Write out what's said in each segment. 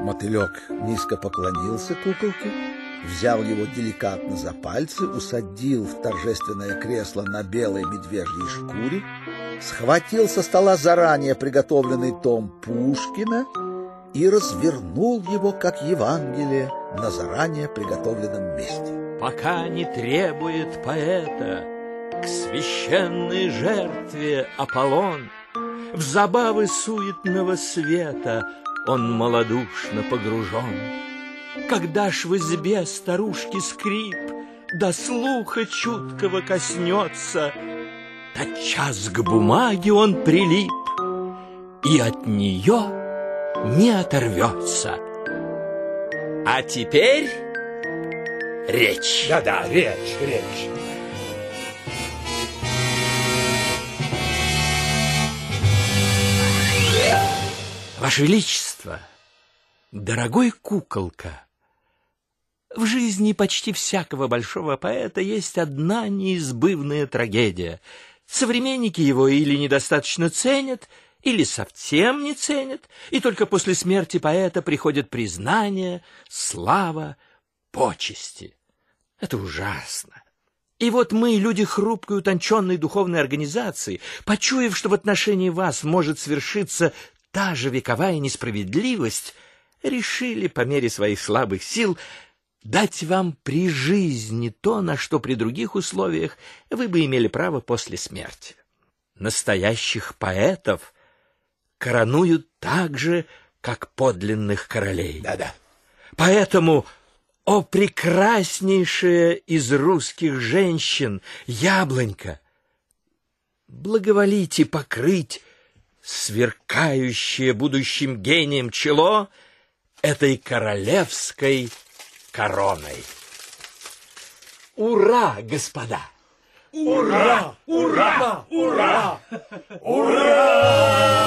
Мотылек низко поклонился куколке, взял его деликатно за пальцы, усадил в торжественное кресло на белой медвежьей шкуре, схватил со стола заранее приготовленный том Пушкина и развернул его, как Евангелие, на заранее приготовленном месте. Пока не требует поэта к священной жертве Аполлон, в забавы суетного света он малодушно погружен. Когда ж в избе старушки скрип до слуха чуткого коснется, тотчас к бумаге он прилип и от нее не оторвется. А теперь речь. Да-да, речь, речь. Ваше Величество, дорогой куколка, в жизни почти всякого большого поэта есть одна неизбывная трагедия. Современники его или недостаточно ценят, или совсем не ценят, и только после смерти поэта приходят признание, слава, почести. Это ужасно. И вот мы, люди хрупкой, утонченной духовной организации, почуяв, что в отношении вас может свершиться та же вековая несправедливость, решили по мере своих слабых сил дать вам при жизни то, на что при других условиях вы бы имели право после смерти. Настоящих поэтов коронуют так же, как подлинных королей. Да-да. Поэтому, о прекраснейшая из русских женщин, яблонька, благоволите покрыть сверкающее будущим гением чело этой королевской короной. Ура, господа! Ура! Ура! Ура! Ура!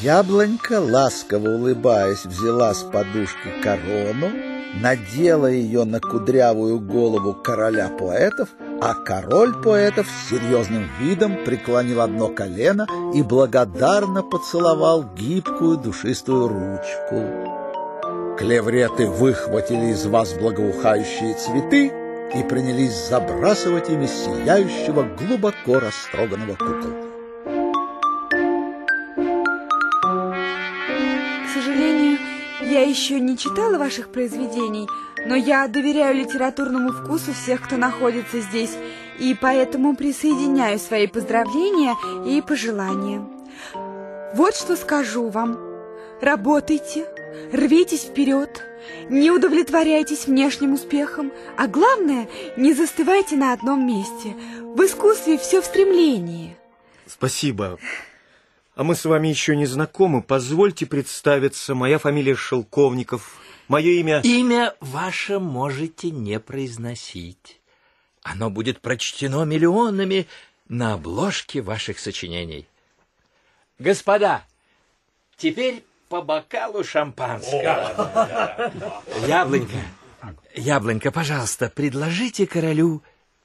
Яблонька, ласково улыбаясь, взяла с подушки корону, надела ее на кудрявую голову короля поэтов, а король поэтов с серьезным видом преклонил одно колено и благодарно поцеловал гибкую душистую ручку. Клевреты выхватили из вас благоухающие цветы и принялись забрасывать ими сияющего глубоко растроганного куколка. Еще не читала ваших произведений, но я доверяю литературному вкусу всех, кто находится здесь, и поэтому присоединяю свои поздравления и пожелания. Вот что скажу вам. Работайте, рвитесь вперед, не удовлетворяйтесь внешним успехом, а главное, не застывайте на одном месте. В искусстве все в стремлении. Спасибо. А мы с вами еще не знакомы. Позвольте представиться. Моя фамилия Шелковников. Мое имя... Имя ваше можете не произносить. Оно будет прочтено миллионами на обложке ваших сочинений. Господа, теперь по бокалу шампанского. Яблонька, яблонька, пожалуйста, предложите королю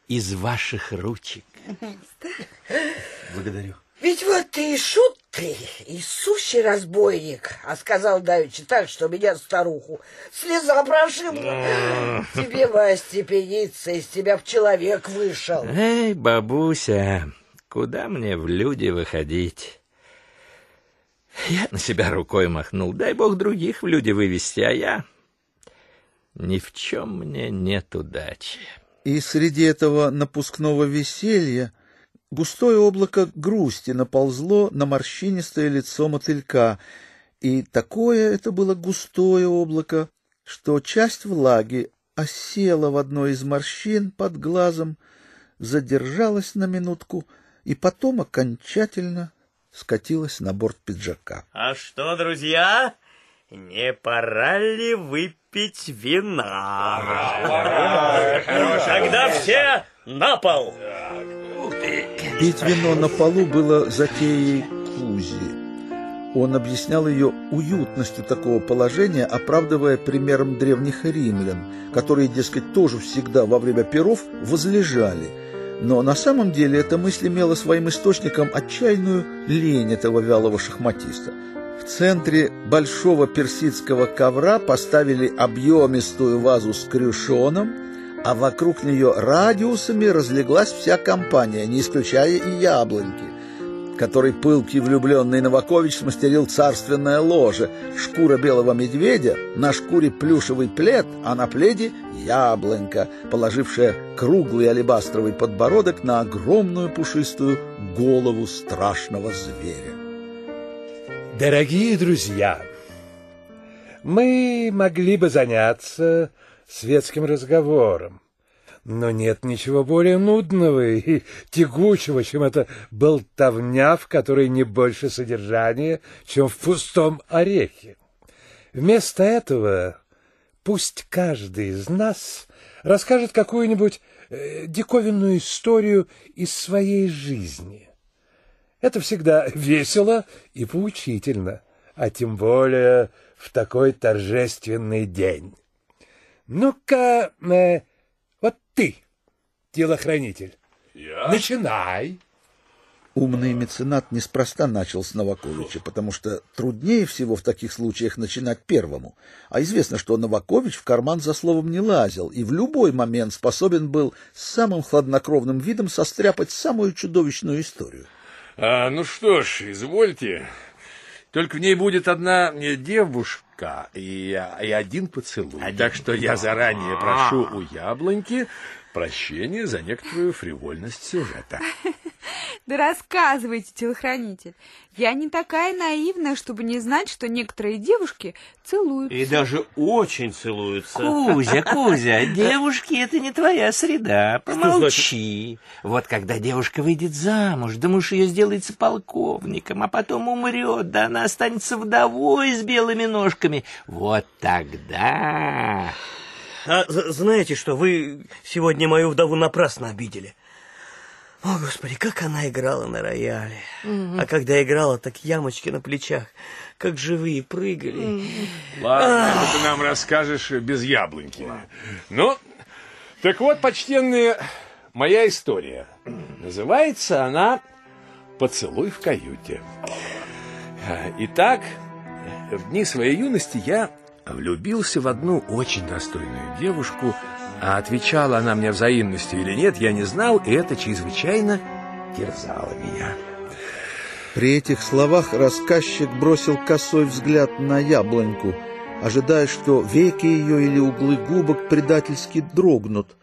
из ваших ручек. Благодарю. Ведь вот ты и шут ты, и сущий разбойник, а сказал давеча так, что меня старуху слеза прошибла. Тебе, Вась, степениться, из тебя в человек вышел. Эй, бабуся, куда мне в люди выходить? Я на себя рукой махнул. Дай бог других в люди вывести, а я... Ни в чем мне нет удачи. И среди этого напускного веселья Густое облако грусти наползло на морщинистое лицо мотылька, и такое это было густое облако, что часть влаги осела в одной из морщин под глазом, задержалась на минутку и потом окончательно скатилась на борт пиджака. А что, друзья, не пора ли выпить вина? Тогда все на пол! Пить вино на полу было затеей Кузи. Он объяснял ее уютностью такого положения, оправдывая примером древних римлян, которые, дескать, тоже всегда во время перов возлежали. Но на самом деле эта мысль имела своим источником отчаянную лень этого вялого шахматиста. В центре большого персидского ковра поставили объемистую вазу с крюшоном, а вокруг нее радиусами разлеглась вся компания, не исключая и яблоньки который пылкий влюбленный Новакович смастерил царственное ложе, шкура белого медведя, на шкуре плюшевый плед, а на пледе яблонька, положившая круглый алебастровый подбородок на огромную пушистую голову страшного зверя. Дорогие друзья, мы могли бы заняться светским разговором. Но нет ничего более нудного и тягучего, чем эта болтовня, в которой не больше содержания, чем в пустом орехе. Вместо этого пусть каждый из нас расскажет какую-нибудь э, диковинную историю из своей жизни. Это всегда весело и поучительно, а тем более в такой торжественный день. Ну-ка, э, вот ты, телохранитель. Я? Начинай. Умный меценат неспроста начал с Новаковича, потому что труднее всего в таких случаях начинать первому. А известно, что Новакович в карман за словом не лазил и в любой момент способен был с самым хладнокровным видом состряпать самую чудовищную историю. А, ну что ж, извольте. Только в ней будет одна э, девушка и, и один поцелуй. Так что я заранее прошу у яблоньки прощения за некоторую фривольность сюжета. Да рассказывайте, телохранитель. Я не такая наивная, чтобы не знать, что некоторые девушки целуются. И даже очень целуются. Кузя, Кузя, девушки — это не твоя среда. Помолчи. Вот когда девушка выйдет замуж, да муж ее сделается полковником, а потом умрет, да она останется вдовой с белыми ножками. Вот тогда... А знаете что, вы сегодня мою вдову напрасно обидели. О, Господи, как она играла на рояле. А когда играла, так ямочки на плечах, как живые, прыгали. Ладно, ты нам расскажешь без яблоньки. Ну, так вот, почтенная моя история. Называется она «Поцелуй в каюте». Итак, в дни своей юности я влюбился в одну очень достойную девушку, а отвечала она мне взаимностью или нет, я не знал, и это чрезвычайно терзало меня. При этих словах рассказчик бросил косой взгляд на яблоньку, ожидая, что веки ее или углы губок предательски дрогнут.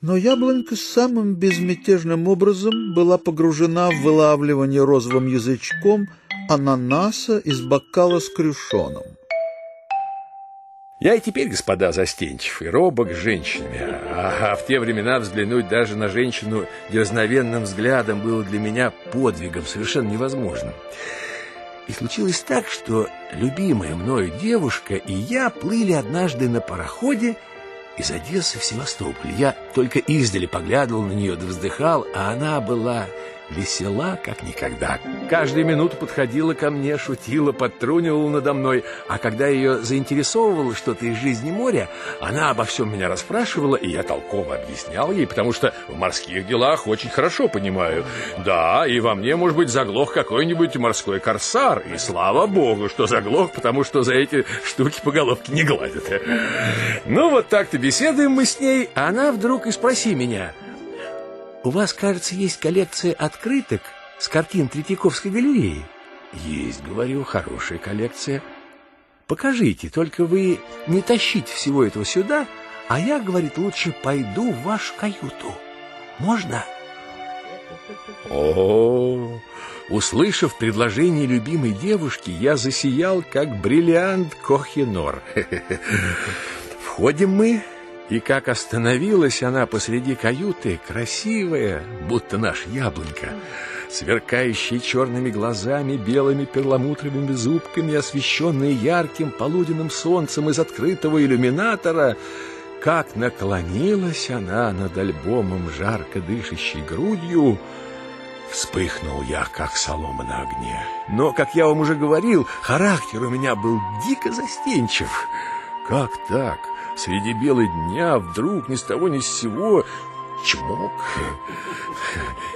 Но яблонька самым безмятежным образом была погружена в вылавливание розовым язычком ананаса из бокала с крюшоном. Я и теперь, господа, застенчив и робок с женщинами, а, а в те времена взглянуть даже на женщину дерзновенным взглядом было для меня подвигом совершенно невозможным. И случилось так, что любимая мною девушка и я плыли однажды на пароходе из Одессы в Севастополь. Я только издали поглядывал на нее да вздыхал, а она была весела, как никогда. Каждую минуту подходила ко мне, шутила, подтрунивала надо мной, а когда ее заинтересовывало что-то из жизни моря, она обо всем меня расспрашивала, и я толково объяснял ей, потому что в морских делах очень хорошо понимаю. Да, и во мне, может быть, заглох какой-нибудь морской корсар, и слава богу, что заглох, потому что за эти штуки по головке не гладят. Ну, вот так-то беседуем мы с ней, а она вдруг и спроси меня — у вас, кажется, есть коллекция открыток с картин Третьяковской галереи? Есть, говорю, хорошая коллекция. Покажите, только вы не тащите всего этого сюда, а я, говорит, лучше пойду в вашу каюту. Можно? О, услышав предложение любимой девушки, я засиял, как бриллиант Кохинор. Входим мы и как остановилась она посреди каюты, красивая, будто наш яблонька, сверкающая черными глазами, белыми перламутровыми зубками, освещенная ярким полуденным солнцем из открытого иллюминатора, как наклонилась она над альбомом жарко дышащей грудью, Вспыхнул я, как солома на огне. Но, как я вам уже говорил, характер у меня был дико застенчив. Как так? Среди бела дня вдруг ни с того ни с сего чмок.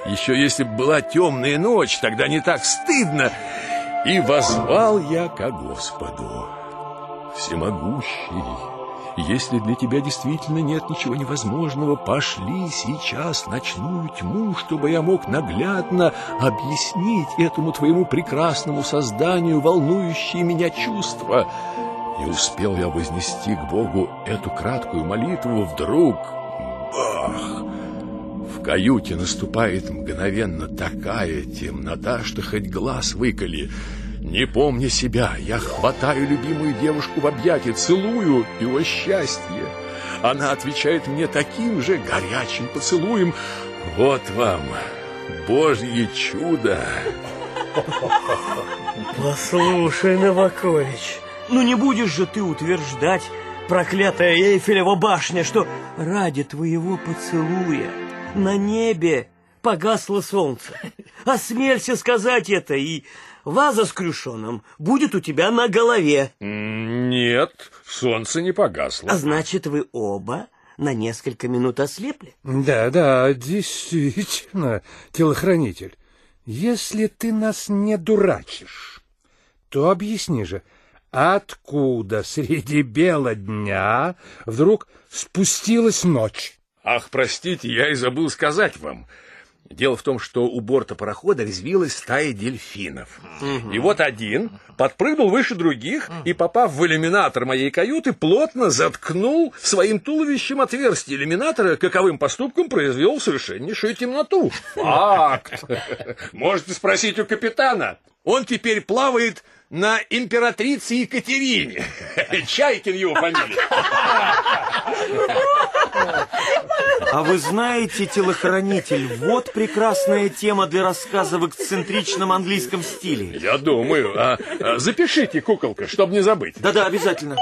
Еще если бы была темная ночь, тогда не так стыдно. И возвал я ко Господу. Всемогущий, если для тебя действительно нет ничего невозможного, пошли сейчас ночную тьму, чтобы я мог наглядно объяснить этому твоему прекрасному созданию волнующие меня чувства. Не успел я вознести к Богу эту краткую молитву, вдруг бах! В каюте наступает мгновенно такая темнота, что хоть глаз выколи. Не помня себя, я хватаю любимую девушку в объятия, целую, и о счастье! Она отвечает мне таким же горячим поцелуем. Вот вам Божье чудо! Послушай, Новакович, ну не будешь же ты утверждать, проклятая Эйфелева башня, что ради твоего поцелуя на небе погасло солнце. Осмелься сказать это, и ваза с крюшоном будет у тебя на голове. Нет, солнце не погасло. А значит, вы оба на несколько минут ослепли? Да, да, действительно, телохранитель. Если ты нас не дурачишь, то объясни же, откуда среди бела дня вдруг спустилась ночь? Ах, простите, я и забыл сказать вам. Дело в том, что у борта парохода резвилась стая дельфинов. И вот один подпрыгнул выше других и, попав в иллюминатор моей каюты, плотно заткнул своим туловищем отверстие иллюминатора, каковым поступком произвел совершеннейшую темноту. Факт! Можете спросить у капитана. Он теперь плавает на императрице Екатерине. Чайкин его фамилия. А вы знаете, телохранитель, вот прекрасная тема для рассказа в эксцентричном английском стиле. Я думаю. А, а, запишите, куколка, чтобы не забыть. Да-да, обязательно.